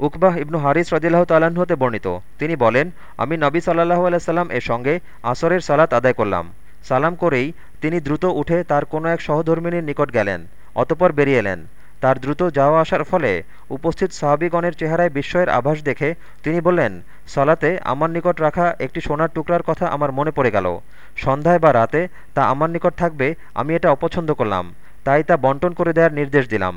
উকবাহ ইবনু হারিস রদিল্লাহ তাল্লাহ্ন হতে বর্ণিত। তিনি বলেন, আমি নবী সাল্লাহ আলাইসাল্লাম এর সঙ্গে আসরের সালাত আদায় করলাম। সালাম করেই তিনি দ্রুত উঠে তার কোনো এক সহধর্মিনীর নিকট গেলেন, অতপর বেরিয়ে এলেন। তার দ্রুত যাওয়া আসার ফলে উপস্থিত সাহাবিগণের চেহারায় বিস্ময়ের আভাস দেখে তিনি বললেন, সালাতে আমার নিকট রাখা একটি সোনার টুকরার কথা আমার মনে পড়ে গেল। সন্ধ্যায় বা রাতে তা আমার নিকট থাকবে, আমি এটা অপছন্দ করলাম। তাই তা বন্টন করে দেওয়ার নির্দেশ দিলাম।